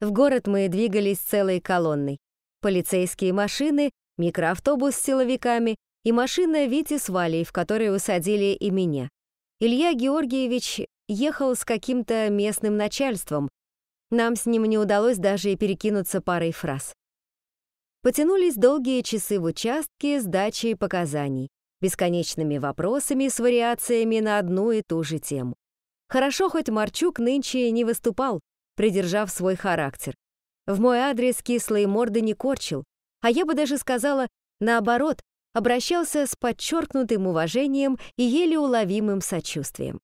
В город мы двигались целой колонной. Полицейские машины, микроавтобус с силовиками и машина Вити с Валей, в которой усадили и меня. Илья Георгиевич ехал с каким-то местным начальством. Нам с ним не удалось даже и перекинуться парой фраз. Потянулись долгие часы в участке с дачей показаний, бесконечными вопросами с вариациями на одну и ту же тему. Хорошо, хоть Марчук нынче не выступал, придержав свой характер. В мой адрес кислые морды не корчил, а я бы даже сказала, наоборот, обращался с подчеркнутым уважением и еле уловимым сочувствием.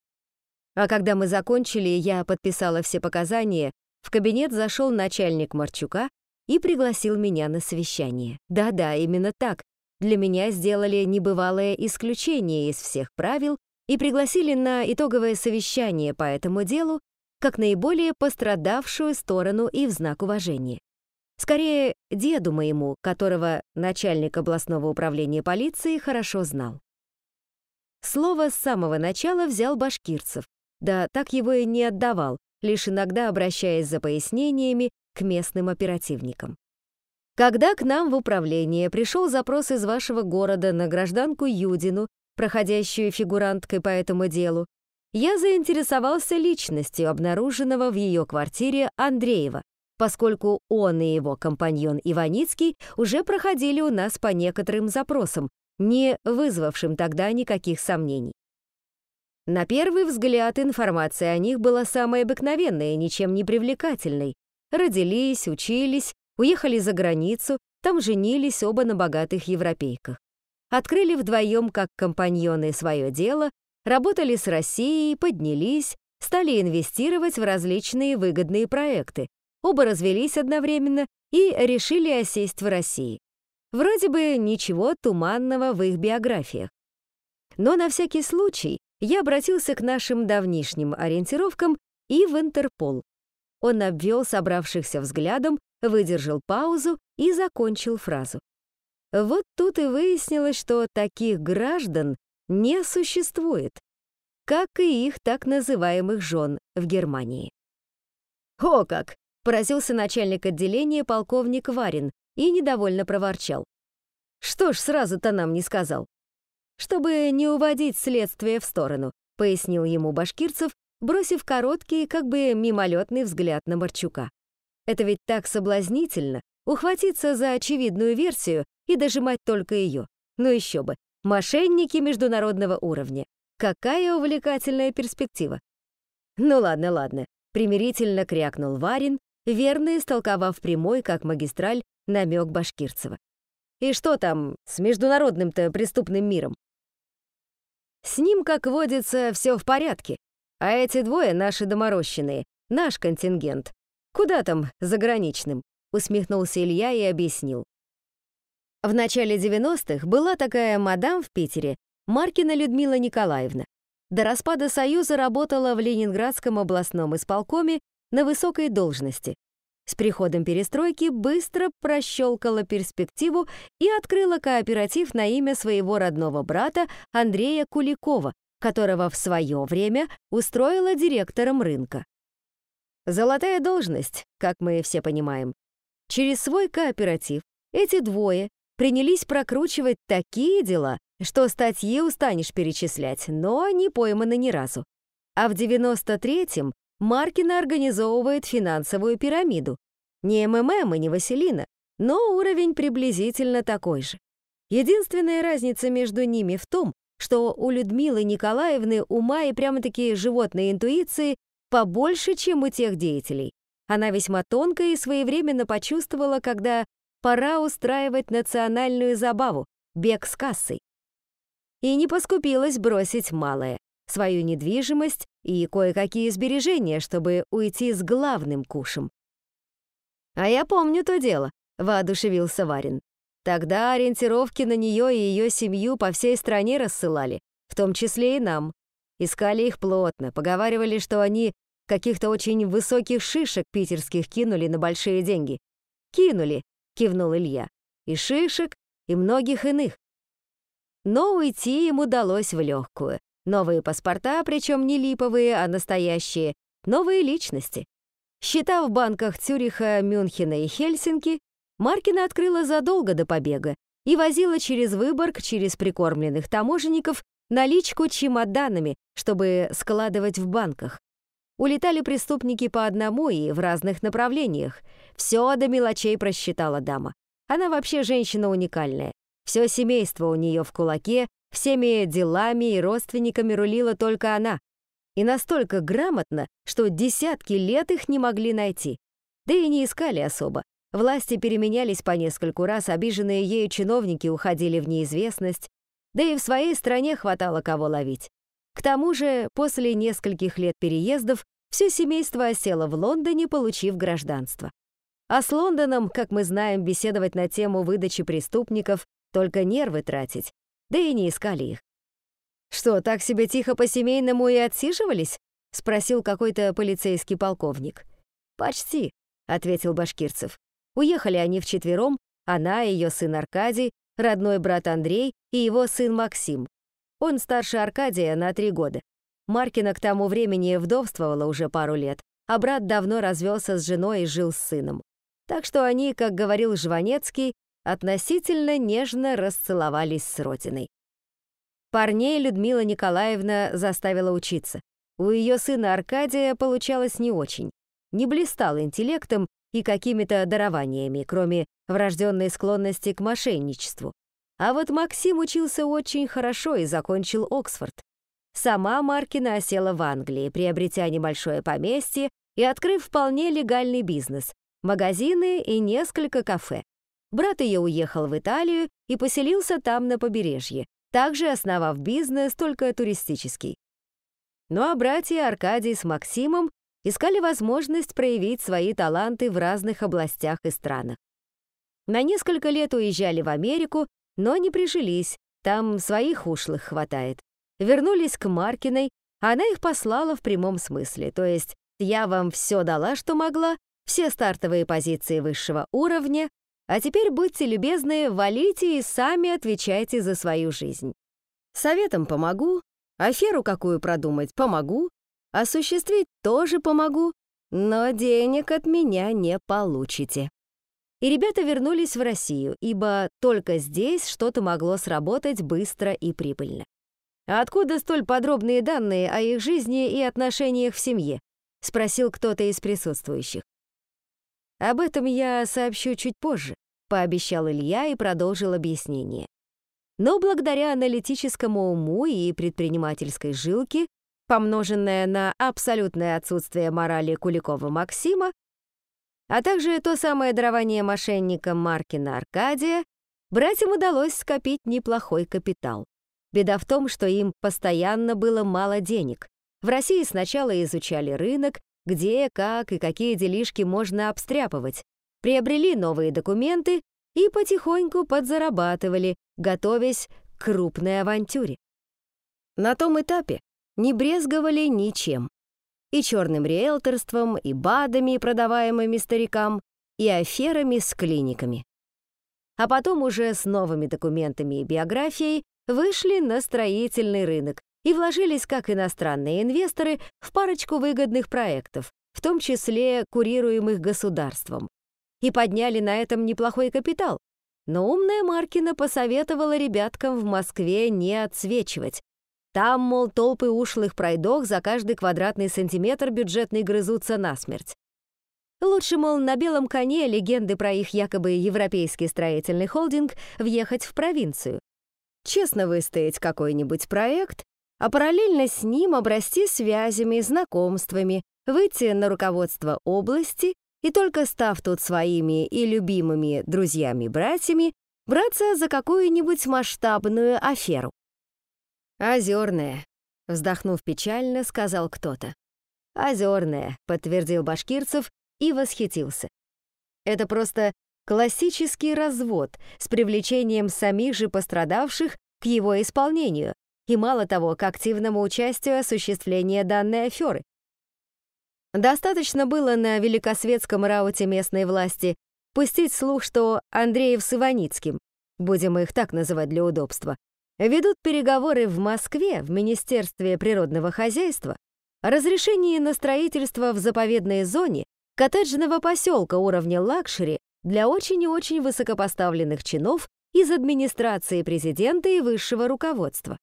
А когда мы закончили, я подписала все показания, в кабинет зашел начальник Марчука и пригласил меня на совещание. Да-да, именно так. Для меня сделали небывалое исключение из всех правил и пригласили на итоговое совещание по этому делу как наиболее пострадавшую сторону и в знак уважения. Скорее, деду моему, которого начальник областного управления полиции хорошо знал. Слово с самого начала взял башкирцев, да так его и не отдавал, лишь иногда обращаясь за пояснениями к местным оперативникам. Когда к нам в управление пришел запрос из вашего города на гражданку Юдину, проходящую фигуранткой по этому делу, я заинтересовался личностью обнаруженного в ее квартире Андреева, поскольку он и его компаньон Иваницкий уже проходили у нас по некоторым запросам, не вызвавшим тогда никаких сомнений. На первый взгляд информация о них была самой обыкновенной ничем не привлекательной. Родились, учились, уехали за границу, там женились оба на богатых европейках. Открыли вдвоем как компаньоны свое дело, работали с Россией, поднялись, стали инвестировать в различные выгодные проекты, Оба развелись одновременно и решили осесть в России. Вроде бы ничего туманного в их биографиях. Но на всякий случай я обратился к нашим давнишним ориентировкам и в Интерпол. Он обвел собравшихся взглядом, выдержал паузу и закончил фразу. Вот тут и выяснилось, что таких граждан не существует, как и их так называемых жен в Германии. «О как! Поразился начальник отделения полковник Варин и недовольно проворчал. «Что ж сразу-то нам не сказал?» «Чтобы не уводить следствие в сторону», пояснил ему Башкирцев, бросив короткий, как бы мимолетный взгляд на Марчука. «Это ведь так соблазнительно, ухватиться за очевидную версию и дожимать только ее. Ну еще бы, мошенники международного уровня. Какая увлекательная перспектива!» «Ну ладно, ладно», — примирительно крякнул Варин верно истолковав прямой, как магистраль, намек Башкирцева. И что там с международным-то преступным миром? С ним, как водится, все в порядке. А эти двое наши доморощенные, наш контингент. Куда там заграничным? Усмехнулся Илья и объяснил. В начале 90-х была такая мадам в Питере, Маркина Людмила Николаевна. До распада Союза работала в Ленинградском областном исполкоме на высокой должности. С приходом перестройки быстро прощелкала перспективу и открыла кооператив на имя своего родного брата Андрея Куликова, которого в свое время устроила директором рынка. Золотая должность, как мы все понимаем. Через свой кооператив эти двое принялись прокручивать такие дела, что статьи устанешь перечислять, но не пойманы ни разу. А в 93-м Маркина организовывает финансовую пирамиду. Не МММ и не Василина, но уровень приблизительно такой же. Единственная разница между ними в том, что у Людмилы Николаевны ума и прямо-таки животной интуиции побольше, чем у тех деятелей. Она весьма тонко и своевременно почувствовала, когда пора устраивать национальную забаву — бег с кассой. И не поскупилась бросить малое свою недвижимость и кое-какие сбережения, чтобы уйти с главным кушем. «А я помню то дело», — воодушевился Варин. «Тогда ориентировки на нее и ее семью по всей стране рассылали, в том числе и нам. Искали их плотно, поговаривали, что они каких-то очень высоких шишек питерских кинули на большие деньги. «Кинули», — кивнул Илья. «И шишек, и многих иных». Но уйти им удалось в легкую. Новые паспорта, причем не липовые, а настоящие, новые личности. Счета в банках Цюриха, Мюнхена и Хельсинки Маркина открыла задолго до побега и возила через Выборг, через прикормленных таможенников, наличку чемоданами, чтобы складывать в банках. Улетали преступники по одному и в разных направлениях. Все до мелочей просчитала дама. Она вообще женщина уникальная. Все семейство у нее в кулаке, всеми делами и родственниками рулила только она. И настолько грамотно, что десятки лет их не могли найти. Да и не искали особо. Власти переменялись по нескольку раз, обиженные ею чиновники уходили в неизвестность, да и в своей стране хватало кого ловить. К тому же, после нескольких лет переездов, все семейство осело в Лондоне, получив гражданство. А с Лондоном, как мы знаем, беседовать на тему выдачи преступников, только нервы тратить, да и не искали их. «Что, так себе тихо по-семейному и отсиживались?» — спросил какой-то полицейский полковник. «Почти», — ответил Башкирцев. Уехали они вчетвером, она, ее сын Аркадий, родной брат Андрей и его сын Максим. Он старше Аркадия на три года. Маркина к тому времени вдовствовала уже пару лет, а брат давно развелся с женой и жил с сыном. Так что они, как говорил Жванецкий, относительно нежно расцеловались с родиной. Парней Людмила Николаевна заставила учиться. У ее сына Аркадия получалось не очень. Не блистал интеллектом и какими-то дарованиями, кроме врожденной склонности к мошенничеству. А вот Максим учился очень хорошо и закончил Оксфорд. Сама Маркина осела в Англии, приобретя небольшое поместье и открыв вполне легальный бизнес – магазины и несколько кафе. Брат ее уехал в Италию и поселился там на побережье, также основав бизнес, только туристический. Ну а братья Аркадий с Максимом искали возможность проявить свои таланты в разных областях и странах. На несколько лет уезжали в Америку, но не прижились, там своих ушлых хватает. Вернулись к Маркиной, она их послала в прямом смысле, то есть я вам все дала, что могла, все стартовые позиции высшего уровня, а теперь будьте любезны, валите и сами отвечайте за свою жизнь. Советом помогу, аферу какую продумать помогу, Осуществить тоже помогу, но денег от меня не получите. И ребята вернулись в Россию, ибо только здесь что-то могло сработать быстро и прибыльно. «А откуда столь подробные данные о их жизни и отношениях в семье?» — спросил кто-то из присутствующих. «Об этом я сообщу чуть позже», — пообещал Илья и продолжил объяснение. Но благодаря аналитическому уму и предпринимательской жилке помноженное на абсолютное отсутствие морали Куликова Максима, а также то самое дарование мошенника Маркина Аркадия, братьям удалось скопить неплохой капитал. Беда в том, что им постоянно было мало денег. В России сначала изучали рынок, где, как и какие делишки можно обстряпывать, приобрели новые документы и потихоньку подзарабатывали, готовясь к крупной авантюре. На том этапе не брезговали ничем. И черным риэлторством, и БАДами, продаваемыми старикам, и аферами с клиниками. А потом уже с новыми документами и биографией вышли на строительный рынок и вложились как иностранные инвесторы в парочку выгодных проектов, в том числе курируемых государством, и подняли на этом неплохой капитал. Но умная Маркина посоветовала ребяткам в Москве не отсвечивать, там, мол, толпы ушлых пройдох за каждый квадратный сантиметр бюджетный грызутся насмерть. Лучше, мол, на белом коне легенды про их якобы европейский строительный холдинг въехать в провинцию. Честно выстоять какой-нибудь проект, а параллельно с ним обрасти связями, знакомствами, выйти на руководство области и только став тут своими и любимыми друзьями-братьями, браться за какую-нибудь масштабную аферу. «Озерная», — вздохнув печально, сказал кто-то. «Озерная», — подтвердил Башкирцев и восхитился. «Это просто классический развод с привлечением самих же пострадавших к его исполнению и, мало того, к активному участию осуществления данной аферы. Достаточно было на великосветском рауте местной власти пустить слух, что Андреев с Иваницким, будем их так называть для удобства, ведут переговоры в Москве в Министерстве природного хозяйства о разрешении на строительство в заповедной зоне коттеджного поселка уровня лакшери для очень и очень высокопоставленных чинов из администрации президента и высшего руководства.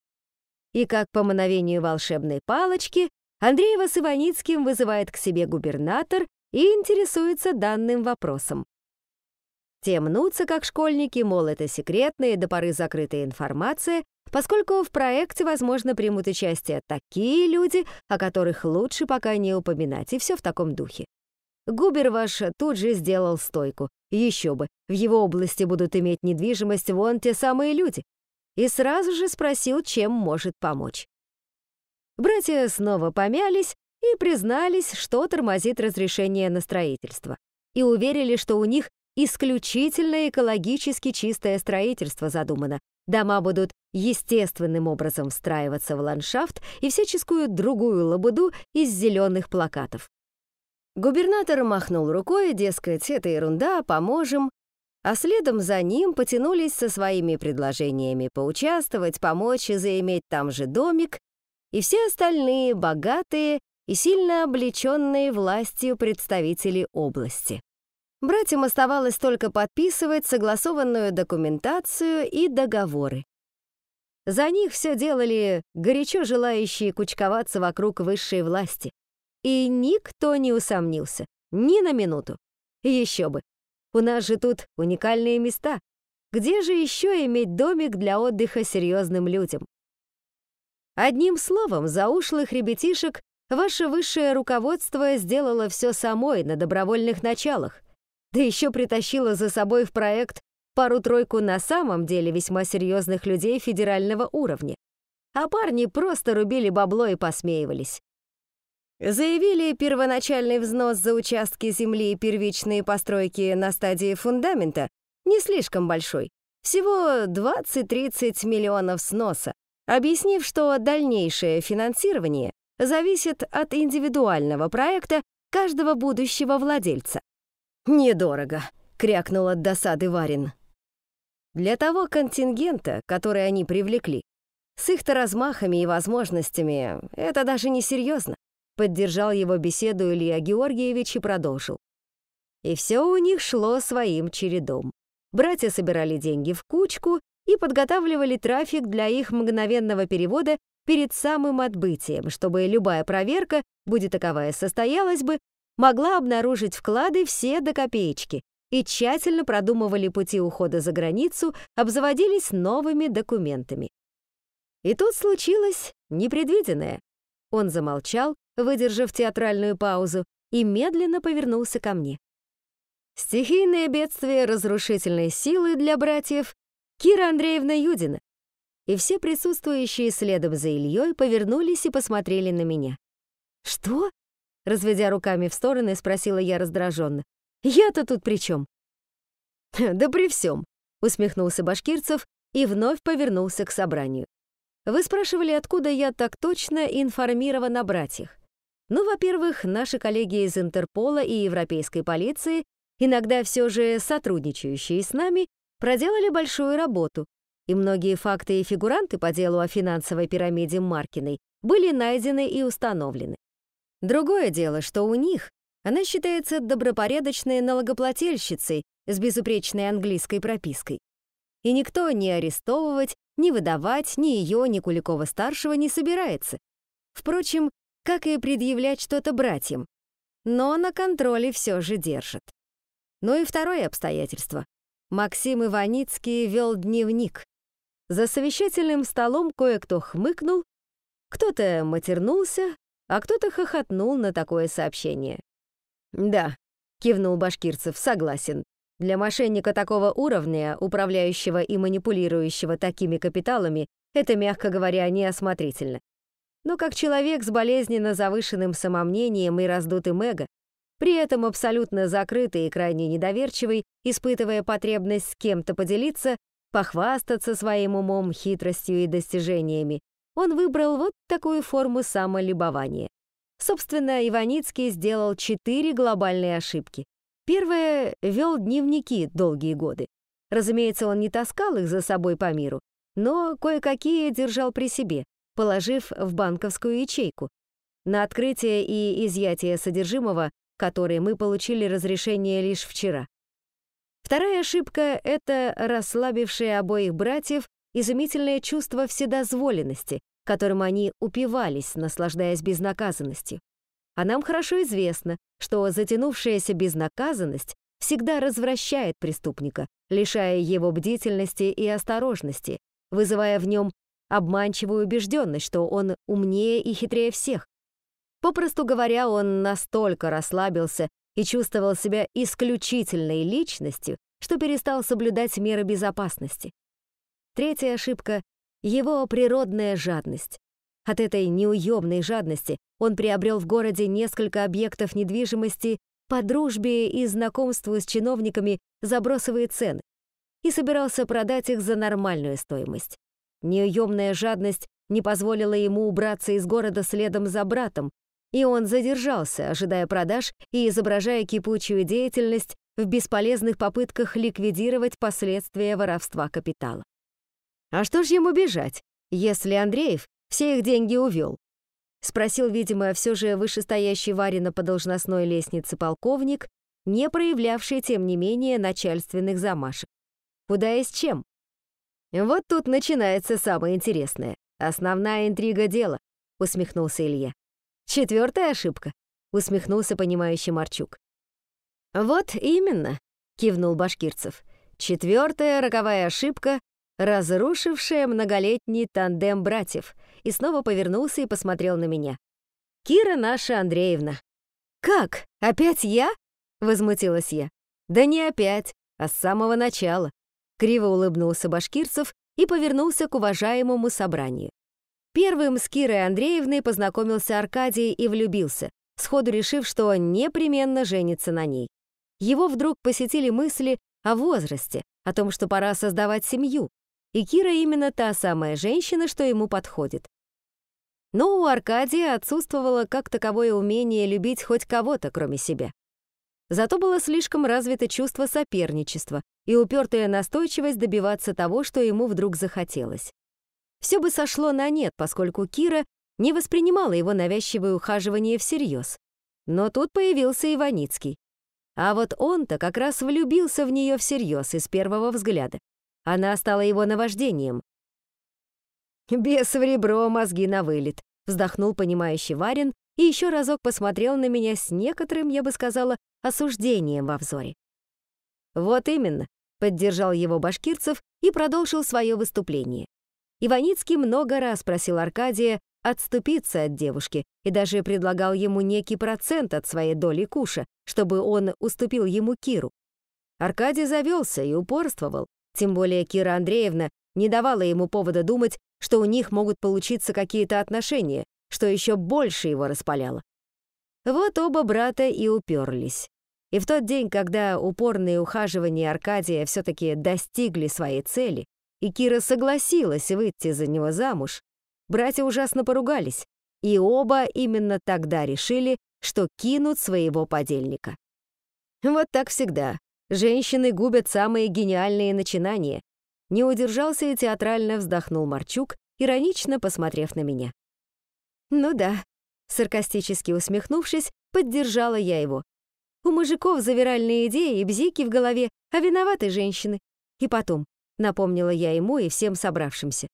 И как по мановению волшебной палочки Андреева с Иваницким вызывает к себе губернатор и интересуется данным вопросом. Те мнутся, как школьники, мол, это секретная до поры закрытая информация, поскольку в проекте, возможно, примут участие такие люди, о которых лучше пока не упоминать, и все в таком духе. Губер ваш тут же сделал стойку. Еще бы, в его области будут иметь недвижимость вон те самые люди. И сразу же спросил, чем может помочь. Братья снова помялись и признались, что тормозит разрешение на строительство. И уверили, что у них исключительно экологически чистое строительство задумано. Дома будут естественным образом встраиваться в ландшафт и всяческую другую лабуду из зеленых плакатов. Губернатор махнул рукой, дескать, это ерунда, поможем, а следом за ним потянулись со своими предложениями поучаствовать, помочь и заиметь там же домик, и все остальные богатые и сильно облеченные властью представители области. Братьям оставалось только подписывать согласованную документацию и договоры. За них все делали горячо желающие кучковаться вокруг высшей власти. И никто не усомнился, ни на минуту. Еще бы, у нас же тут уникальные места. Где же еще иметь домик для отдыха серьезным людям? Одним словом, за ушлых ребятишек ваше высшее руководство сделало все самой на добровольных началах — да еще притащила за собой в проект пару-тройку на самом деле весьма серьезных людей федерального уровня. А парни просто рубили бабло и посмеивались. Заявили первоначальный взнос за участки земли и первичные постройки на стадии фундамента не слишком большой, всего 20-30 миллионов сноса, объяснив, что дальнейшее финансирование зависит от индивидуального проекта каждого будущего владельца. «Недорого», — крякнул от досады Варин. Для того контингента, который они привлекли, с их-то размахами и возможностями, это даже не серьезно. Поддержал его беседу Илья Георгиевич и продолжил. И все у них шло своим чередом. Братья собирали деньги в кучку и подготавливали трафик для их мгновенного перевода перед самым отбытием, чтобы любая проверка, будет таковая состоялась бы, могла обнаружить вклады все до копеечки и тщательно продумывали пути ухода за границу, обзаводились новыми документами. И тут случилось непредвиденное. Он замолчал, выдержав театральную паузу, и медленно повернулся ко мне. Стихийное бедствие разрушительной силы для братьев Кира Андреевна Юдина. И все присутствующие следом за Ильей повернулись и посмотрели на меня. «Что?» Разведя руками в стороны, спросила я раздраженно. «Я-то тут при чем?» «Да при всем», — усмехнулся Башкирцев и вновь повернулся к собранию. «Вы спрашивали, откуда я так точно информирован о братьях? Ну, во-первых, наши коллеги из Интерпола и Европейской полиции, иногда все же сотрудничающие с нами, проделали большую работу, и многие факты и фигуранты по делу о финансовой пирамиде Маркиной были найдены и установлены. Другое дело, что у них она считается добропорядочной налогоплательщицей с безупречной английской пропиской. И никто ни арестовывать, ни выдавать ни ее, ни Куликова-старшего не собирается. Впрочем, как и предъявлять что-то братьям. Но на контроле все же держат. Ну и второе обстоятельство. Максим Иваницкий вел дневник. За совещательным столом кое-кто хмыкнул, кто-то матернулся, а кто-то хохотнул на такое сообщение. «Да», — кивнул Башкирцев, согласен. «Для мошенника такого уровня, управляющего и манипулирующего такими капиталами, это, мягко говоря, неосмотрительно. Но как человек с болезненно завышенным самомнением и раздутым эго, при этом абсолютно закрытый и крайне недоверчивый, испытывая потребность с кем-то поделиться, похвастаться своим умом, хитростью и достижениями, он выбрал вот такую форму самолюбования. Собственно, Иваницкий сделал четыре глобальные ошибки. Первое — вел дневники долгие годы. Разумеется, он не таскал их за собой по миру, но кое-какие держал при себе, положив в банковскую ячейку. На открытие и изъятие содержимого которые мы получили разрешение лишь вчера. Вторая ошибка — это расслабившее обоих братьев изумительное чувство вседозволенности, которым они упивались, наслаждаясь безнаказанностью. А нам хорошо известно, что затянувшаяся безнаказанность всегда развращает преступника, лишая его бдительности и осторожности, вызывая в нем обманчивую убежденность, что он умнее и хитрее всех. Попросту говоря, он настолько расслабился и чувствовал себя исключительной личностью, что перестал соблюдать меры безопасности. Третья ошибка — его природная жадность. От этой неуемной жадности он приобрел в городе несколько объектов недвижимости по дружбе и знакомству с чиновниками за бросовые цены и собирался продать их за нормальную стоимость. Неуемная жадность не позволила ему убраться из города следом за братом, и он задержался, ожидая продаж и изображая кипучую деятельность в бесполезных попытках ликвидировать последствия воровства капитала. А что ж ему бежать, если Андреев все их деньги увел? Спросил, видимо, все же вышестоящий Варина по должностной лестнице полковник, не проявлявший, тем не менее, начальственных замашек. Куда и с чем? Вот тут начинается самое интересное. Основная интрига дела, усмехнулся Илья. Четвертая ошибка, усмехнулся понимающий Марчук. Вот именно, кивнул Башкирцев. Четвертая роковая ошибка разрушившая многолетний тандем братьев, и снова повернулся и посмотрел на меня. «Кира наша Андреевна». «Как? Опять я?» — возмутилась я. «Да не опять, а с самого начала». Криво улыбнулся Башкирцев и повернулся к уважаемому собранию. Первым с Кирой Андреевной познакомился Аркадий и влюбился, сходу решив, что непременно женится на ней. Его вдруг посетили мысли о возрасте, о том, что пора создавать семью, и Кира именно та самая женщина, что ему подходит. Но у Аркадия отсутствовало как таковое умение любить хоть кого-то, кроме себя. Зато было слишком развито чувство соперничества и упертая настойчивость добиваться того, что ему вдруг захотелось. Все бы сошло на нет, поскольку Кира не воспринимала его навязчивое ухаживание всерьез. Но тут появился Иваницкий. А вот он-то как раз влюбился в нее всерьез и с первого взгляда. Она стала его наваждением. «Бес в ребро, мозги на вылет», — вздохнул понимающий Варин и еще разок посмотрел на меня с некоторым, я бы сказала, осуждением во взоре. «Вот именно», — поддержал его Башкирцев и продолжил свое выступление. Иваницкий много раз просил Аркадия отступиться от девушки и даже предлагал ему некий процент от своей доли куша, чтобы он уступил ему Киру. Аркадий завелся и упорствовал, тем более Кира Андреевна не давала ему повода думать, что у них могут получиться какие-то отношения, что еще больше его распаляло. Вот оба брата и уперлись. И в тот день, когда упорные ухаживания Аркадия все-таки достигли своей цели, и Кира согласилась выйти за него замуж, братья ужасно поругались, и оба именно тогда решили, что кинут своего подельника. Вот так всегда. Женщины губят самые гениальные начинания. Не удержался и театрально вздохнул Марчук, иронично посмотрев на меня. Ну да, саркастически усмехнувшись, поддержала я его. У мужиков завиральные идеи и бзики в голове, а виноваты женщины. И потом, напомнила я ему и всем собравшимся.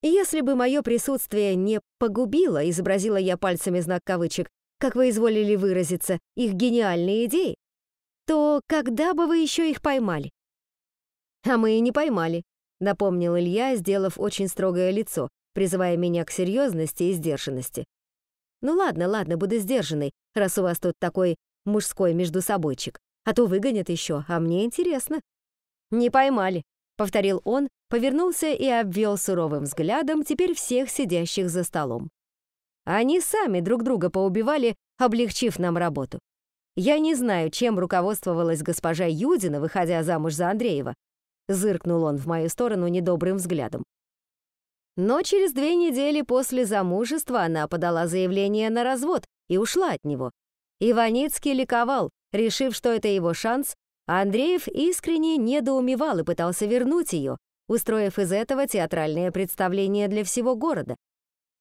Если бы мое присутствие не погубило, изобразила я пальцами знак кавычек, как вы изволили выразиться, их гениальные идеи, то когда бы вы еще их поймали? А мы и не поймали, напомнил Илья, сделав очень строгое лицо, призывая меня к серьезности и сдержанности. Ну ладно, ладно, буду сдержанной, раз у вас тут такой мужской междусобойчик, а то выгонят еще, а мне интересно. Не поймали, повторил он, повернулся и обвел суровым взглядом теперь всех сидящих за столом. Они сами друг друга поубивали, облегчив нам работу. Я не знаю, чем руководствовалась госпожа Юдина, выходя замуж за Андреева. Зыркнул он в мою сторону недобрым взглядом. Но через две недели после замужества она подала заявление на развод и ушла от него. Иваницкий ликовал, решив, что это его шанс, а Андреев искренне недоумевал и пытался вернуть ее, устроив из этого театральное представление для всего города.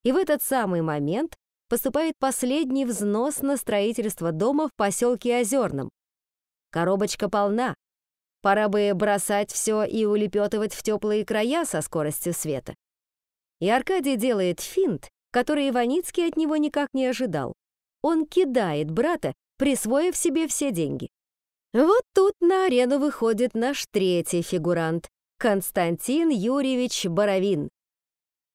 И в этот самый момент поступает последний взнос на строительство дома в поселке Озерном. Коробочка полна. Пора бы бросать все и улепетывать в теплые края со скоростью света. И Аркадий делает финт, который Иваницкий от него никак не ожидал. Он кидает брата, присвоив себе все деньги. Вот тут на арену выходит наш третий фигурант — Константин Юрьевич Боровин.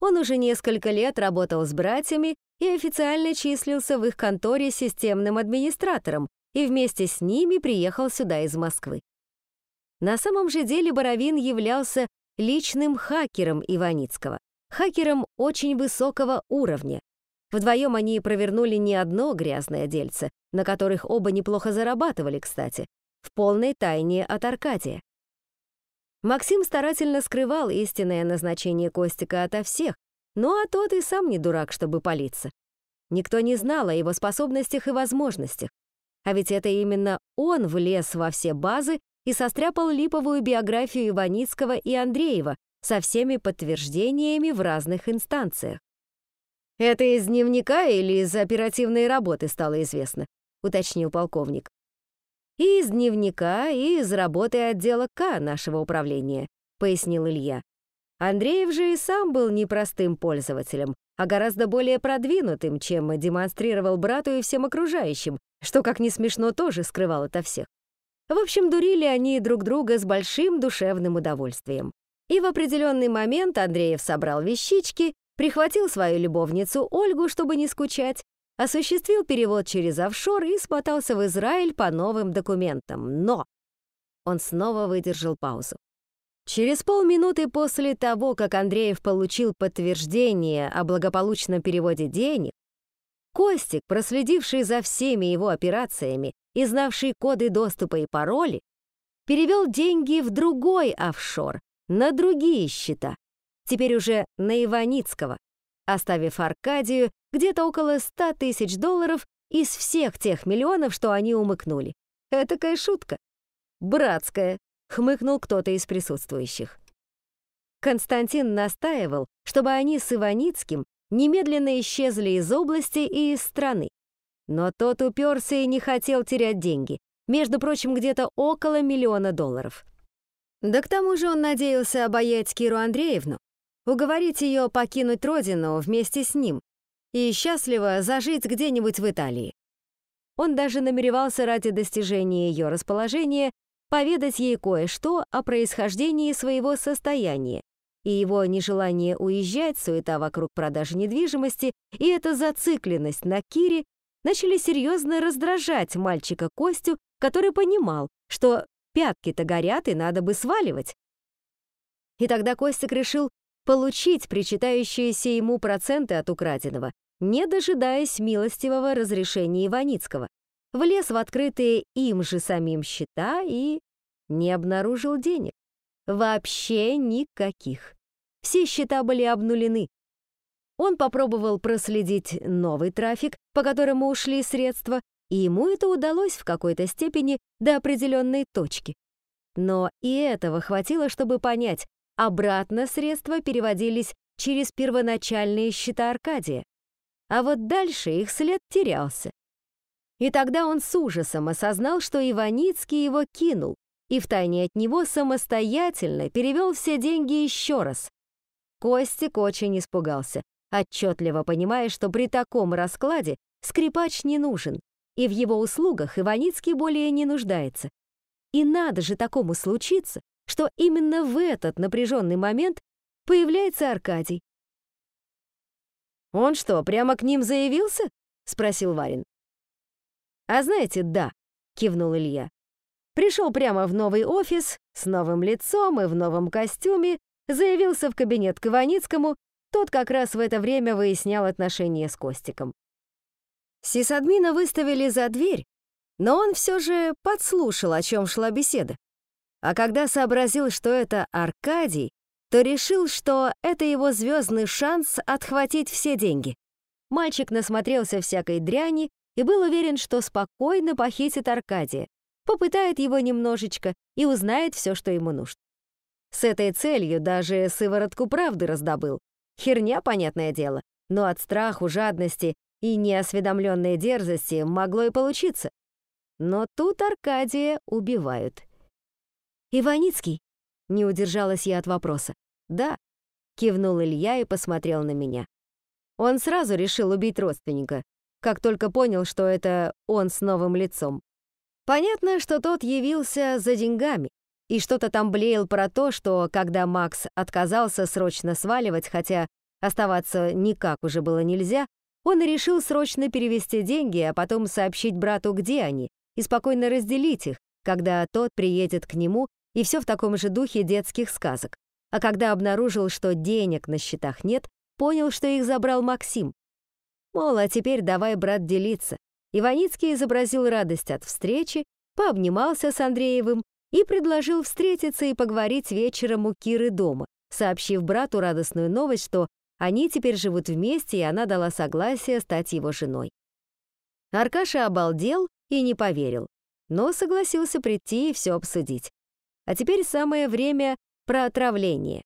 Он уже несколько лет работал с братьями и официально числился в их конторе системным администратором и вместе с ними приехал сюда из Москвы. На самом же деле Боровин являлся личным хакером Иваницкого, хакером очень высокого уровня. Вдвоем они провернули не одно грязное дельце, на которых оба неплохо зарабатывали, кстати, в полной тайне от Аркадия. Максим старательно скрывал истинное назначение Костика ото всех, ну а тот и сам не дурак, чтобы палиться. Никто не знал о его способностях и возможностях. А ведь это именно он влез во все базы и состряпал липовую биографию Иваницкого и Андреева со всеми подтверждениями в разных инстанциях. «Это из дневника или из оперативной работы стало известно?» — уточнил полковник. «И из дневника, и из работы отдела К нашего управления», — пояснил Илья. Андреев же и сам был не простым пользователем, а гораздо более продвинутым, чем демонстрировал брату и всем окружающим, что, как ни смешно, тоже скрывал это всех. В общем, дурили они друг друга с большим душевным удовольствием. И в определенный момент Андреев собрал вещички, прихватил свою любовницу Ольгу, чтобы не скучать, осуществил перевод через офшор и смотался в Израиль по новым документам. Но он снова выдержал паузу. Через полминуты после того, как Андреев получил подтверждение о благополучном переводе денег, Костик, проследивший за всеми его операциями и знавший коды доступа и пароли, перевел деньги в другой офшор, на другие счета, теперь уже на Иваницкого, оставив Аркадию где-то около 100 тысяч долларов из всех тех миллионов, что они умыкнули. Этакая шутка. Братская, хмыкнул кто-то из присутствующих. Константин настаивал, чтобы они с Иваницким немедленно исчезли из области и из страны. Но тот уперся и не хотел терять деньги, между прочим, где-то около миллиона долларов. Да к тому же он надеялся обаять Киру Андреевну, уговорить ее покинуть родину вместе с ним и счастливо зажить где-нибудь в Италии. Он даже намеревался ради достижения ее расположения поведать ей кое-что о происхождении своего состояния, и его нежелание уезжать, суета вокруг продажи недвижимости и эта зацикленность на Кире начали серьезно раздражать мальчика Костю, который понимал, что пятки-то горят и надо бы сваливать. И тогда Костик решил получить причитающиеся ему проценты от украденного, не дожидаясь милостивого разрешения Иваницкого, влез в открытые им же самим счета и не обнаружил денег. Вообще никаких. Все счета были обнулены. Он попробовал проследить новый трафик, по которому ушли средства, и ему это удалось в какой-то степени до определенной точки. Но и этого хватило, чтобы понять, обратно средства переводились через первоначальные счета Аркадия. А вот дальше их след терялся. И тогда он с ужасом осознал, что Иваницкий его кинул, и втайне от него самостоятельно перевел все деньги еще раз. Костик очень испугался, отчетливо понимая, что при таком раскладе скрипач не нужен, и в его услугах Иваницкий более не нуждается. И надо же такому случиться, что именно в этот напряженный момент появляется Аркадий. «Он что, прямо к ним заявился?» — спросил Варин. «А знаете, да», — кивнул Илья. Пришел прямо в новый офис, с новым лицом и в новом костюме, заявился в кабинет к Иваницкому, тот как раз в это время выяснял отношения с Костиком. Сисадмина выставили за дверь, но он все же подслушал, о чем шла беседа. А когда сообразил, что это Аркадий, то решил, что это его звездный шанс отхватить все деньги. Мальчик насмотрелся всякой дряни и был уверен, что спокойно похитит Аркадия, попытает его немножечко и узнает все, что ему нужно. С этой целью даже сыворотку правды раздобыл. Херня, понятное дело, но от страху, жадности и неосведомленной дерзости могло и получиться. Но тут Аркадия убивают. «Иваницкий?» — не удержалась я от вопроса. «Да», — кивнул Илья и посмотрел на меня. Он сразу решил убить родственника, как только понял, что это он с новым лицом. Понятно, что тот явился за деньгами, и что-то там блеял про то, что когда Макс отказался срочно сваливать, хотя оставаться никак уже было нельзя, он решил срочно перевести деньги, а потом сообщить брату, где они, и спокойно разделить их, когда тот приедет к нему, и все в таком же духе детских сказок. А когда обнаружил, что денег на счетах нет, понял, что их забрал Максим. Мол, а теперь давай, брат, делиться. Иваницкий изобразил радость от встречи, пообнимался с Андреевым и предложил встретиться и поговорить вечером у Киры дома, сообщив брату радостную новость, что они теперь живут вместе, и она дала согласие стать его женой. Аркаша обалдел и не поверил, но согласился прийти и все обсудить. А теперь самое время про отравление.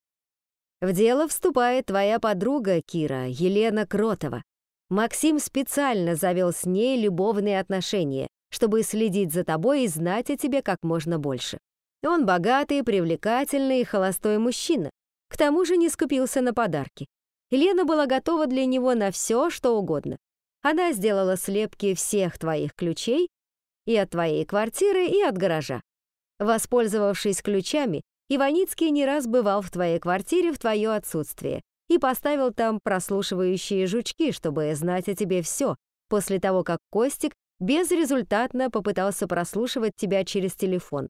В дело вступает твоя подруга Кира, Елена Кротова. Максим специально завел с ней любовные отношения, чтобы следить за тобой и знать о тебе как можно больше. Он богатый, привлекательный и холостой мужчина. К тому же не скупился на подарки. Елена была готова для него на все, что угодно. Она сделала слепки всех твоих ключей и от твоей квартиры, и от гаража. Воспользовавшись ключами, Иваницкий не раз бывал в твоей квартире в твое отсутствие и поставил там прослушивающие жучки, чтобы знать о тебе все, после того, как Костик безрезультатно попытался прослушивать тебя через телефон.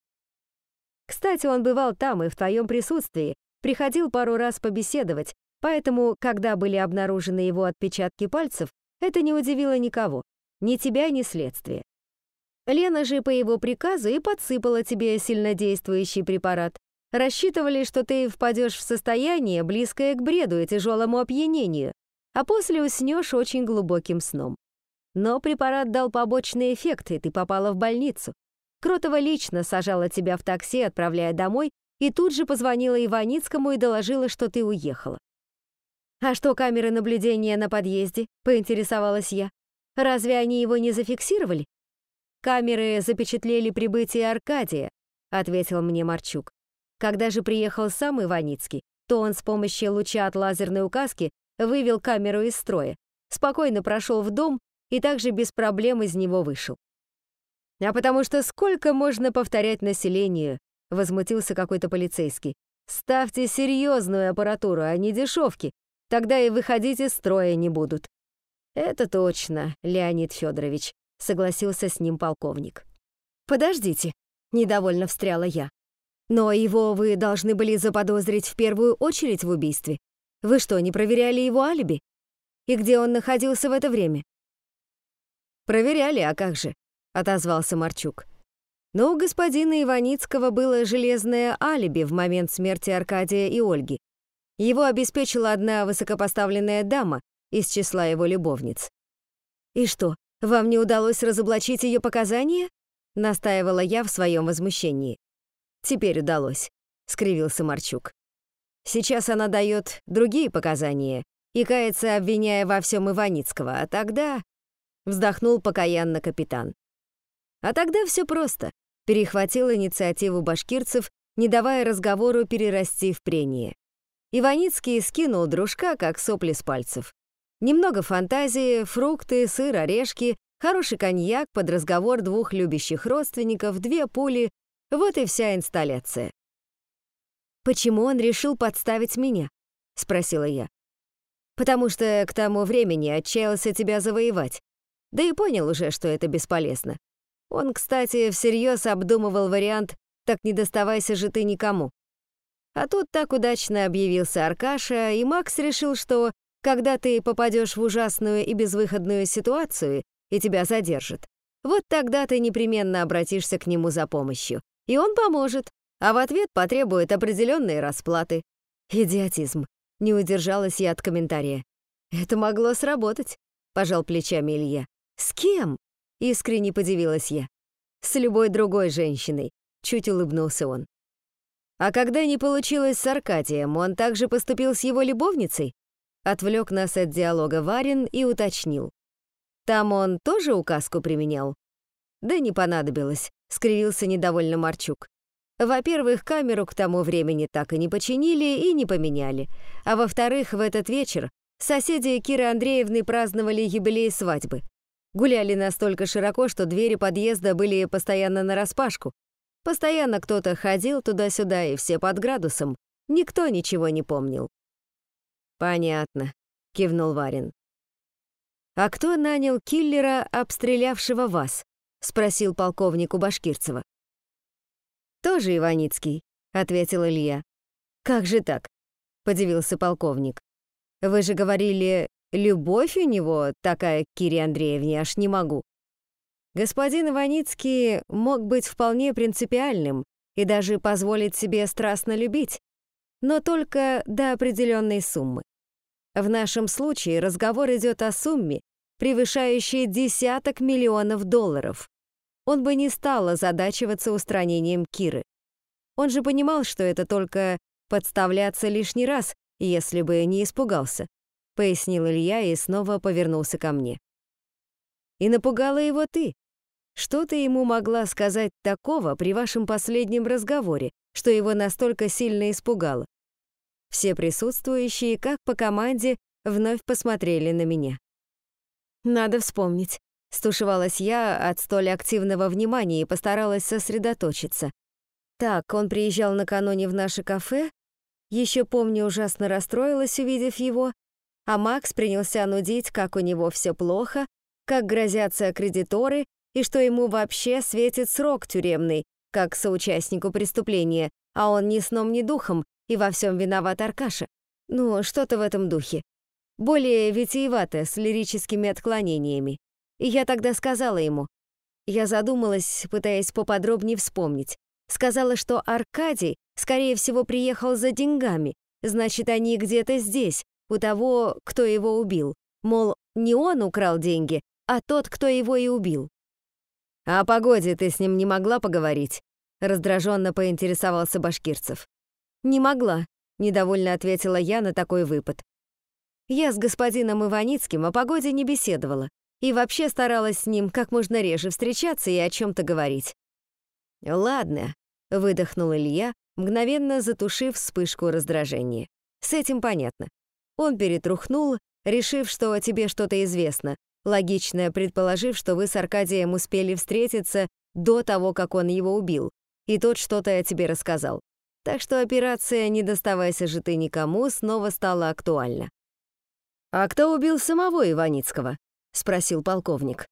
Кстати, он бывал там и в твоем присутствии, приходил пару раз побеседовать, поэтому, когда были обнаружены его отпечатки пальцев, это не удивило никого, ни тебя, ни следствие. Лена же по его приказу и подсыпала тебе сильнодействующий препарат, Рассчитывали, что ты впадешь в состояние, близкое к бреду и тяжелому опьянению, а после уснешь очень глубоким сном. Но препарат дал побочный эффект, и ты попала в больницу. Кротова лично сажала тебя в такси, отправляя домой, и тут же позвонила Иваницкому и доложила, что ты уехала. «А что камеры наблюдения на подъезде?» — поинтересовалась я. «Разве они его не зафиксировали?» «Камеры запечатлели прибытие Аркадия», — ответил мне Марчук. Когда же приехал сам Иваницкий, то он с помощью луча от лазерной указки вывел камеру из строя, спокойно прошел в дом и также без проблем из него вышел. «А потому что сколько можно повторять населению?» — возмутился какой-то полицейский. «Ставьте серьезную аппаратуру, а не дешевки, тогда и выходить из строя не будут». «Это точно, Леонид Федорович», — согласился с ним полковник. «Подождите», — недовольно встряла я. Но его вы должны были заподозрить в первую очередь в убийстве. Вы что, не проверяли его алиби? И где он находился в это время? Проверяли, а как же, отозвался Марчук. Но у господина Иваницкого было железное алиби в момент смерти Аркадия и Ольги. Его обеспечила одна высокопоставленная дама из числа его любовниц. «И что, вам не удалось разоблачить ее показания?» настаивала я в своем возмущении. Теперь удалось, скривился Марчук. Сейчас она дает другие показания и кается, обвиняя во всем Иваницкого, а тогда... Вздохнул покаянно капитан. А тогда все просто. Перехватил инициативу башкирцев, не давая разговору перерасти в прение. Иваницкий скинул дружка, как сопли с пальцев. Немного фантазии, фрукты, сыр, орешки, хороший коньяк под разговор двух любящих родственников, две пули, вот и вся инсталляция. «Почему он решил подставить меня?» — спросила я. «Потому что к тому времени отчаялся тебя завоевать. Да и понял уже, что это бесполезно. Он, кстати, всерьез обдумывал вариант «так не доставайся же ты никому». А тут так удачно объявился Аркаша, и Макс решил, что когда ты попадешь в ужасную и безвыходную ситуацию, и тебя задержат, вот тогда ты непременно обратишься к нему за помощью, и он поможет, а в ответ потребует определенные расплаты. Идиотизм. Не удержалась я от комментария. Это могло сработать, пожал плечами Илья. С кем? Искренне подивилась я. С любой другой женщиной, чуть улыбнулся он. А когда не получилось с Аркадием, он также поступил с его любовницей? Отвлек нас от диалога Варин и уточнил. Там он тоже указку применял? Да не понадобилось, скривился недовольно Марчук. Во-первых, камеру к тому времени так и не починили и не поменяли. А во-вторых, в этот вечер соседи Киры Андреевны праздновали юбилей свадьбы. Гуляли настолько широко, что двери подъезда были постоянно нараспашку. Постоянно кто-то ходил туда-сюда, и все под градусом. Никто ничего не помнил. «Понятно», — кивнул Варин. «А кто нанял киллера, обстрелявшего вас?» — спросил полковник у Башкирцева. «Тоже Иваницкий», — ответил Илья. «Как же так?» — подивился полковник. «Вы же говорили, любовь у него такая к Кире Андреевне, аж не могу». Господин Иваницкий мог быть вполне принципиальным и даже позволить себе страстно любить, но только до определенной суммы. В нашем случае разговор идет о сумме, превышающей десяток миллионов долларов. Он бы не стал озадачиваться устранением Киры. Он же понимал, что это только подставляться лишний раз, если бы не испугался, пояснил Илья и снова повернулся ко мне. И напугала его ты. Что ты ему могла сказать такого при вашем последнем разговоре, что его настолько сильно испугало? Все присутствующие, как по команде, вновь посмотрели на меня. Надо вспомнить. Стушевалась я от столь активного внимания и постаралась сосредоточиться. Так, он приезжал накануне в наше кафе. Еще помню, ужасно расстроилась, увидев его. А Макс принялся нудить, как у него все плохо, как грозятся кредиторы и что ему вообще светит срок тюремный, как соучастнику преступления, а он ни сном, ни духом, и во всем виноват Аркаша. Ну, что-то в этом духе. Более витиевато, с лирическими отклонениями. И я тогда сказала ему. Я задумалась, пытаясь поподробнее вспомнить. Сказала, что Аркадий, скорее всего, приехал за деньгами. Значит, они где-то здесь, у того, кто его убил. Мол, не он украл деньги, а тот, кто его и убил. «А о погоде ты с ним не могла поговорить?» Раздраженно поинтересовался Башкирцев. «Не могла», — недовольно ответила я на такой выпад. Я с господином Иваницким о погоде не беседовала и вообще старалась с ним как можно реже встречаться и о чем-то говорить. «Ладно», — выдохнул Илья, мгновенно затушив вспышку раздражения. «С этим понятно. Он перетрухнул, решив, что о тебе что-то известно, логично предположив, что вы с Аркадием успели встретиться до того, как он его убил, и тот что-то о тебе рассказал. Так что операция «Не доставайся же ты никому» снова стала актуальна. «А кто убил самого Иваницкого?» — спросил полковник.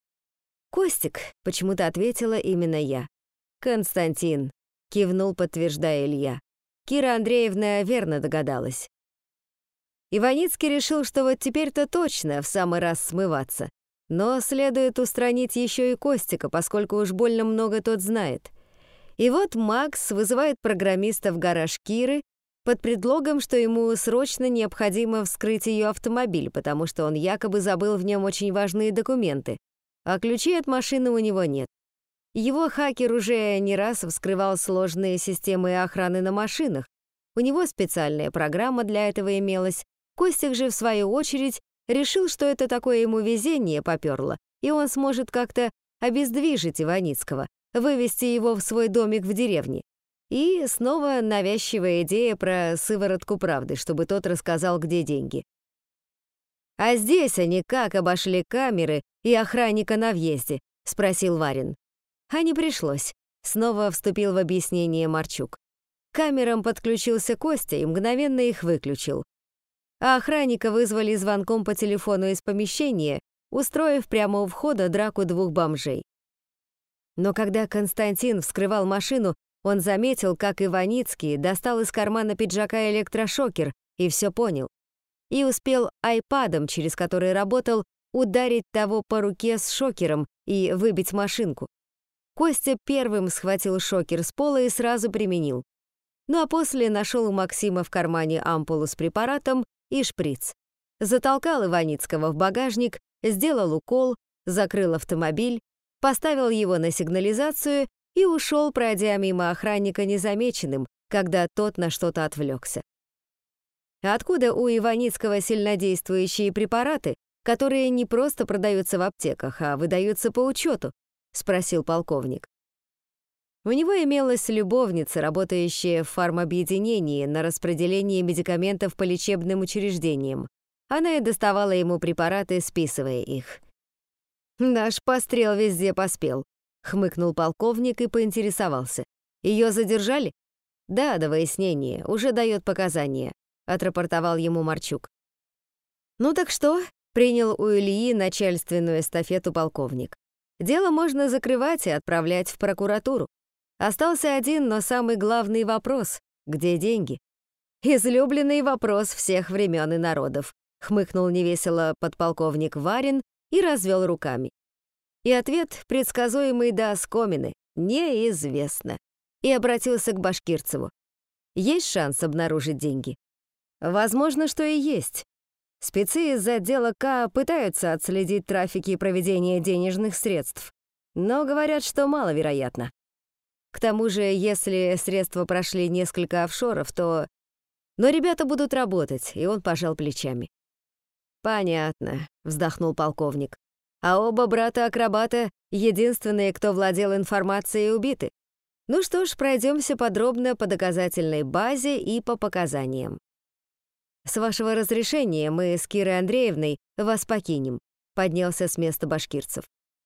«Костик», — почему-то ответила именно я. «Константин», — кивнул, подтверждая Илья. Кира Андреевна верно догадалась. Иваницкий решил, что вот теперь-то точно в самый раз смываться. Но следует устранить еще и Костика, поскольку уж больно много тот знает. И вот Макс вызывает программиста в гараж Киры под предлогом, что ему срочно необходимо вскрыть ее автомобиль, потому что он якобы забыл в нем очень важные документы, а ключей от машины у него нет. Его хакер уже не раз вскрывал сложные системы охраны на машинах. У него специальная программа для этого имелась. Костик же, в свою очередь, решил, что это такое ему везение поперло, и он сможет как-то обездвижить Иваницкого, вывести его в свой домик в деревне. И снова навязчивая идея про сыворотку правды, чтобы тот рассказал, где деньги. «А здесь они как обошли камеры и охранника на въезде?» — спросил Варин. А не пришлось. Снова вступил в объяснение Марчук. камерам подключился Костя и мгновенно их выключил. А охранника вызвали звонком по телефону из помещения, устроив прямо у входа драку двух бомжей. Но когда Константин вскрывал машину, он заметил, как Иваницкий достал из кармана пиджака электрошокер и все понял. И успел айпадом, через который работал, ударить того по руке с шокером и выбить машинку. Костя первым схватил шокер с пола и сразу применил. Ну а после нашел у Максима в кармане ампулу с препаратом и шприц. Затолкал Иваницкого в багажник, сделал укол, закрыл автомобиль, поставил его на сигнализацию и ушел, пройдя мимо охранника незамеченным, когда тот на что-то отвлекся. Откуда у Иваницкого сильнодействующие препараты, которые не просто продаются в аптеках, а выдаются по учету?» — спросил полковник. У него имелась любовница, работающая в фармобъединении на распределении медикаментов по лечебным учреждениям. Она и доставала ему препараты, списывая их. «Наш пострел везде поспел», — хмыкнул полковник и поинтересовался. «Ее задержали?» «Да, до выяснения, уже дает показания», — отрапортовал ему Марчук. «Ну так что?» — принял у Ильи начальственную эстафету полковник. «Дело можно закрывать и отправлять в прокуратуру. Остался один, но самый главный вопрос — где деньги?» «Излюбленный вопрос всех времен и народов», — хмыкнул невесело подполковник Варин и развел руками. И ответ, предсказуемый до оскомины, неизвестно. И обратился к Башкирцеву. Есть шанс обнаружить деньги? Возможно, что и есть. Спецы из отдела К пытаются отследить трафики и проведение денежных средств, но говорят, что маловероятно. К тому же, если средства прошли несколько офшоров, то... Но ребята будут работать, и он пожал плечами. «Понятно», — вздохнул полковник. «А оба брата-акробата — единственные, кто владел информацией, убиты. Ну что ж, пройдемся подробно по доказательной базе и по показаниям. С вашего разрешения мы с Кирой Андреевной вас покинем», — поднялся с места башкирцев.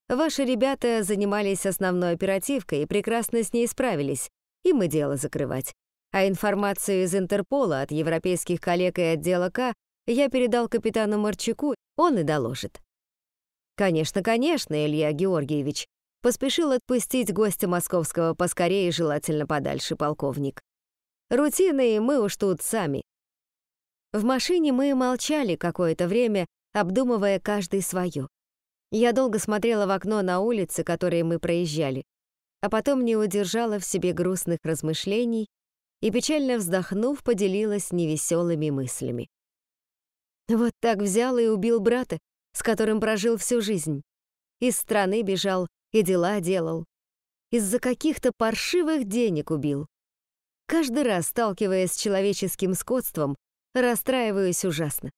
«Ваши ребята занимались основной оперативкой и прекрасно с ней справились, и мы дело закрывать. А информацию из Интерпола от европейских коллег и отдела К я передал капитану Марчаку, он и доложит. Конечно, конечно, Илья Георгиевич. Поспешил отпустить гостя московского поскорее и желательно подальше полковник. Рутины мы уж тут сами. В машине мы молчали какое-то время, обдумывая каждый свое. Я долго смотрела в окно на улицы, которые мы проезжали, а потом не удержала в себе грустных размышлений и, печально вздохнув, поделилась невеселыми мыслями. Вот так взял и убил брата, с которым прожил всю жизнь. Из страны бежал и дела делал. Из-за каких-то паршивых денег убил. Каждый раз, сталкиваясь с человеческим скотством, расстраиваюсь ужасно.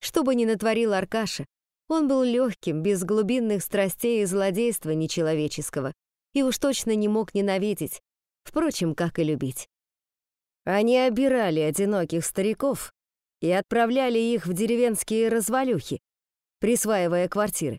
Что бы ни натворил Аркаша, он был легким, без глубинных страстей и злодейства нечеловеческого, и уж точно не мог ненавидеть, впрочем, как и любить. Они обирали одиноких стариков и отправляли их в деревенские развалюхи, присваивая квартиры.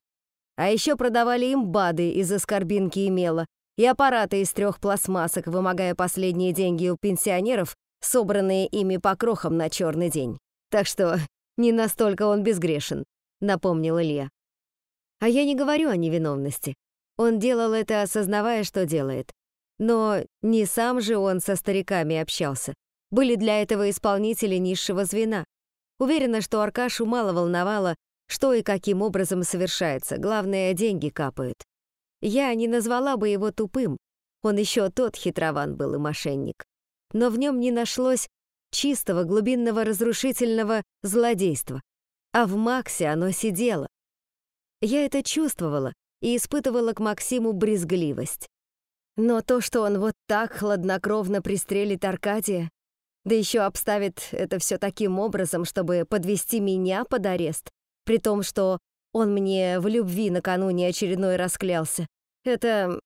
А еще продавали им БАДы из аскорбинки и мела и аппараты из трех пластмассок, вымогая последние деньги у пенсионеров, собранные ими по крохам на черный день. Так что не настолько он безгрешен, напомнил Илья. А я не говорю о невиновности. Он делал это, осознавая, что делает. Но не сам же он со стариками общался. Были для этого исполнители низшего звена. Уверена, что Аркашу мало волновало, что и каким образом совершается, главное, деньги капают. Я не назвала бы его тупым, он еще тот хитрован был и мошенник. Но в нем не нашлось чистого, глубинного, разрушительного злодейства. А в Максе оно сидело. Я это чувствовала и испытывала к Максиму брезгливость. Но то, что он вот так хладнокровно пристрелит Аркадия, да еще обставит это все таким образом, чтобы подвести меня под арест, при том, что он мне в любви накануне очередной расклялся. Это...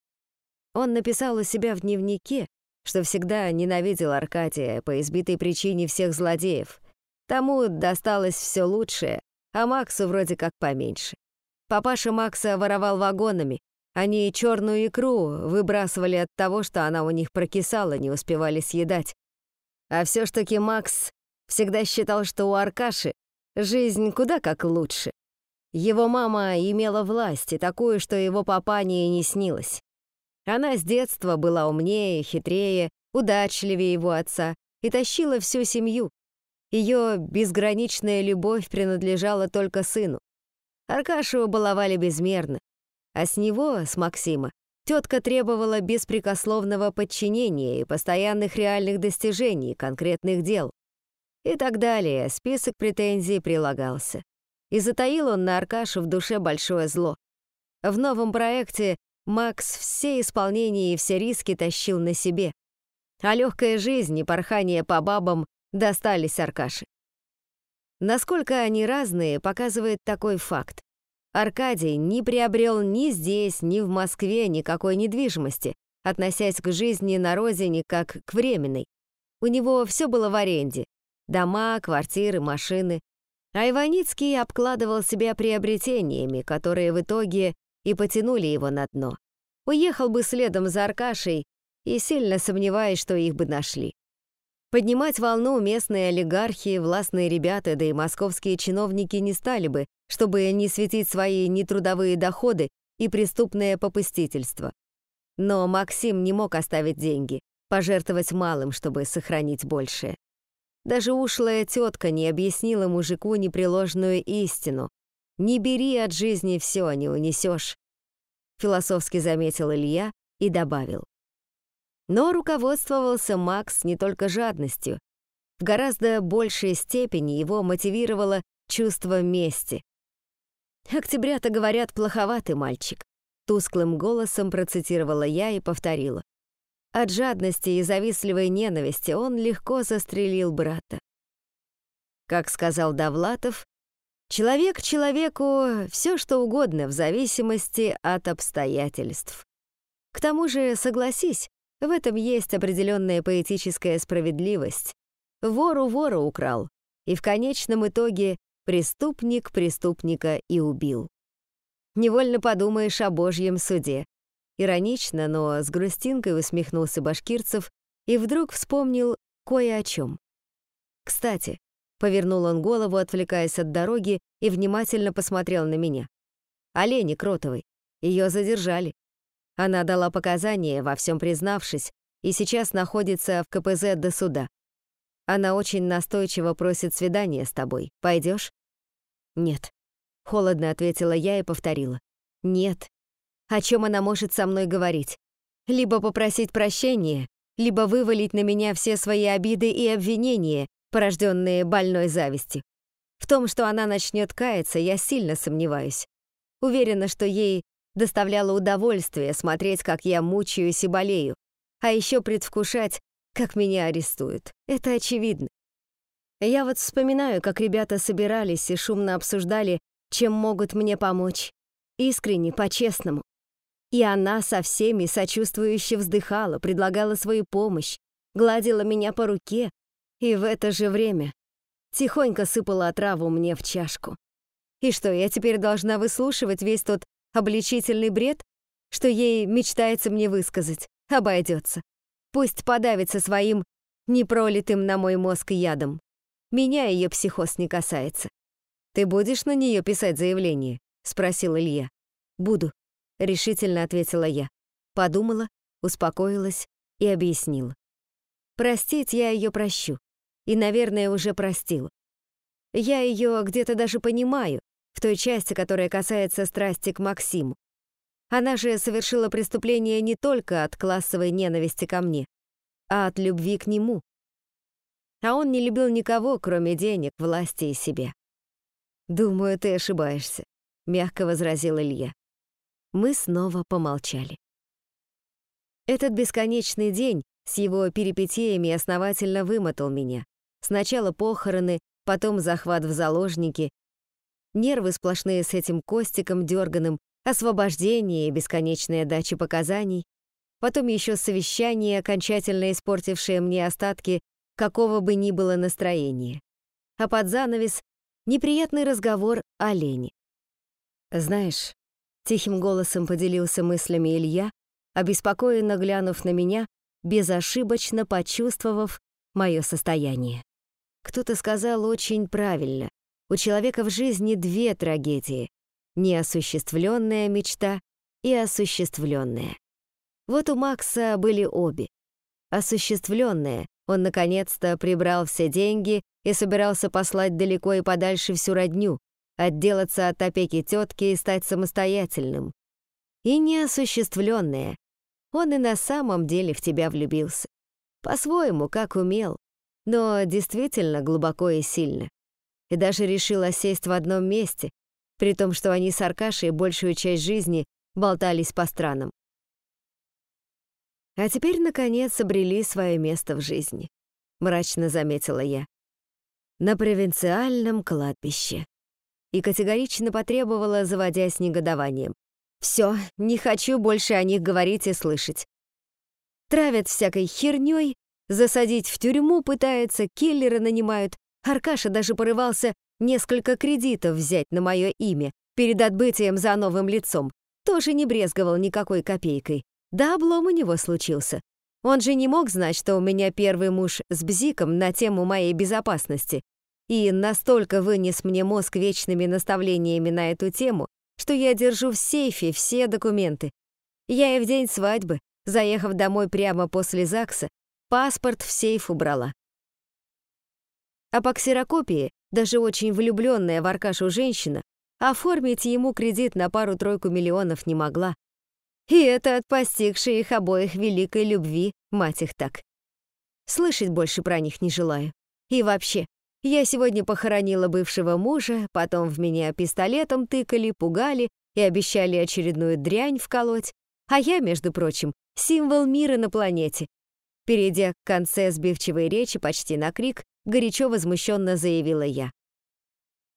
Он написал у себя в дневнике, что всегда ненавидел Аркадия по избитой причине всех злодеев. Тому досталось все лучшее, а Максу вроде как поменьше. Папаша Макса воровал вагонами, они черную икру выбрасывали от того, что она у них прокисала, не успевали съедать. А все ж таки Макс всегда считал, что у Аркаши жизнь куда как лучше. Его мама имела власть, и такую, что его папане и не снилось. Она с детства была умнее, хитрее, удачливее его отца и тащила всю семью. Ее безграничная любовь принадлежала только сыну. Аркашу баловали безмерно, а с него, с Максима, Тетка требовала беспрекословного подчинения и постоянных реальных достижений, конкретных дел. И так далее, список претензий прилагался. И затаил он на Аркашу в душе большое зло. В новом проекте Макс все исполнения и все риски тащил на себе. А легкая жизнь и порхание по бабам достались Аркаше. Насколько они разные, показывает такой факт. Аркадий не приобрел ни здесь, ни в Москве никакой недвижимости, относясь к жизни на родине как к временной. У него все было в аренде. Дома, квартиры, машины. А Иваницкий обкладывал себя приобретениями, которые в итоге и потянули его на дно. Уехал бы следом за Аркашей и сильно сомневаясь, что их бы нашли. Поднимать волну местные олигархи, властные ребята, да и московские чиновники не стали бы, чтобы не светить свои нетрудовые доходы и преступное попустительство. Но Максим не мог оставить деньги, пожертвовать малым, чтобы сохранить большее. Даже ушлая тетка не объяснила мужику непреложную истину. «Не бери от жизни все, не унесешь», — философски заметил Илья и добавил. Но руководствовался Макс не только жадностью. В гораздо большей степени его мотивировало чувство мести. «Октября-то, говорят, плоховатый мальчик», — тусклым голосом процитировала я и повторила. От жадности и завистливой ненависти он легко застрелил брата. Как сказал Давлатов, человек человеку все что угодно в зависимости от обстоятельств. К тому же, согласись, в этом есть определенная поэтическая справедливость. Вору вора украл, и в конечном итоге преступник преступника и убил. Невольно подумаешь о Божьем суде. Иронично, но с грустинкой усмехнулся Башкирцев и вдруг вспомнил кое о чем. Кстати, повернул он голову, отвлекаясь от дороги, и внимательно посмотрел на меня. Олени Кротовой. Ее задержали. Она дала показания, во всем признавшись, и сейчас находится в КПЗ до суда. Она очень настойчиво просит свидания с тобой. Пойдешь? Нет. Холодно ответила я и повторила. Нет. О чем она может со мной говорить? Либо попросить прощения, либо вывалить на меня все свои обиды и обвинения, порожденные больной завистью. В том, что она начнет каяться, я сильно сомневаюсь. Уверена, что ей Доставляло удовольствие смотреть, как я мучаюсь и болею, а еще предвкушать, как меня арестуют. Это очевидно. Я вот вспоминаю, как ребята собирались и шумно обсуждали, чем могут мне помочь. Искренне, по-честному. И она со всеми сочувствующе вздыхала, предлагала свою помощь, гладила меня по руке и в это же время тихонько сыпала отраву мне в чашку. И что, я теперь должна выслушивать весь тот Обличительный бред, что ей мечтается мне высказать, обойдется. Пусть подавится своим непролитым на мой мозг ядом. Меня ее психоз не касается. «Ты будешь на нее писать заявление?» — спросил Илья. «Буду», — решительно ответила я. Подумала, успокоилась и объяснила. Простить я ее прощу. И, наверное, уже простила. Я ее где-то даже понимаю, в той части, которая касается страсти к Максиму. Она же совершила преступление не только от классовой ненависти ко мне, а от любви к нему. А он не любил никого, кроме денег, власти и себя. «Думаю, ты ошибаешься», — мягко возразил Илья. Мы снова помолчали. Этот бесконечный день с его перипетиями основательно вымотал меня. Сначала похороны, потом захват в заложники, Нервы сплошные с этим Костиком дерганым, освобождение и бесконечная дача показаний, потом еще совещание, окончательно испортившее мне остатки какого бы ни было настроения. А под занавес неприятный разговор о Лене. «Знаешь», — тихим голосом поделился мыслями Илья, обеспокоенно глянув на меня, безошибочно почувствовав мое состояние. Кто-то сказал очень правильно. У человека в жизни две трагедии — неосуществленная мечта и осуществленная. Вот у Макса были обе. Осуществленная, он наконец-то прибрал все деньги и собирался послать далеко и подальше всю родню, отделаться от опеки тетки и стать самостоятельным. И неосуществленная, он и на самом деле в тебя влюбился. По-своему, как умел, но действительно глубоко и сильно и даже решил осесть в одном месте, при том, что они с Аркашей большую часть жизни болтались по странам. А теперь, наконец, обрели свое место в жизни, мрачно заметила я. на провинциальном кладбище. И категорично потребовала, заводясь негодованием. Все, не хочу больше о них говорить и слышать. Травят всякой херней, засадить в тюрьму пытаются, киллеры нанимают. Аркаша даже порывался несколько кредитов взять на мое имя перед отбытием за новым лицом. Тоже не брезговал никакой копейкой. Да, облом у него случился. Он же не мог знать, что у меня первый муж с бзиком на тему моей безопасности. И настолько вынес мне мозг вечными наставлениями на эту тему, что я держу в сейфе все документы. Я и в день свадьбы, заехав домой прямо после ЗАГСа, паспорт в сейф убрала. А по ксерокопии, даже очень влюбленная в Аркашу женщина, оформить ему кредит на пару-тройку миллионов не могла. И это от постигшей их обоих великой любви, мать их так. Слышать больше про них не желаю. И вообще, я сегодня похоронила бывшего мужа, потом в меня пистолетом тыкали, пугали и обещали очередную дрянь вколоть. А я, между прочим, символ мира на планете. Перейдя к конце сбивчивой речи почти на крик, горячо возмущенно заявила я.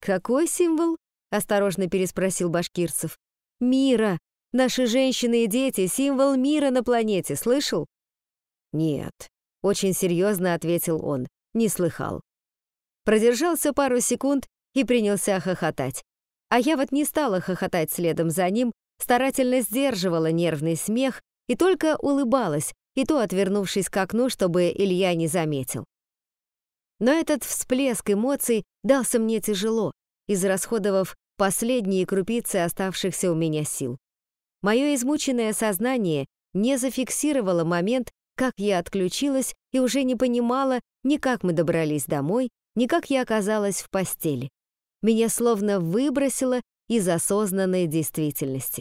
«Какой символ?» — осторожно переспросил Башкирцев. «Мира! Наши женщины и дети — символ мира на планете, слышал?» «Нет», — очень серьезно ответил он, не слыхал. Продержался пару секунд и принялся хохотать. А я вот не стала хохотать следом за ним, старательно сдерживала нервный смех и только улыбалась, и то отвернувшись к окну, чтобы Илья не заметил. Но этот всплеск эмоций дался мне тяжело, израсходовав последние крупицы оставшихся у меня сил. Мое измученное сознание не зафиксировало момент, как я отключилась и уже не понимала ни как мы добрались домой, ни как я оказалась в постели. Меня словно выбросило из осознанной действительности.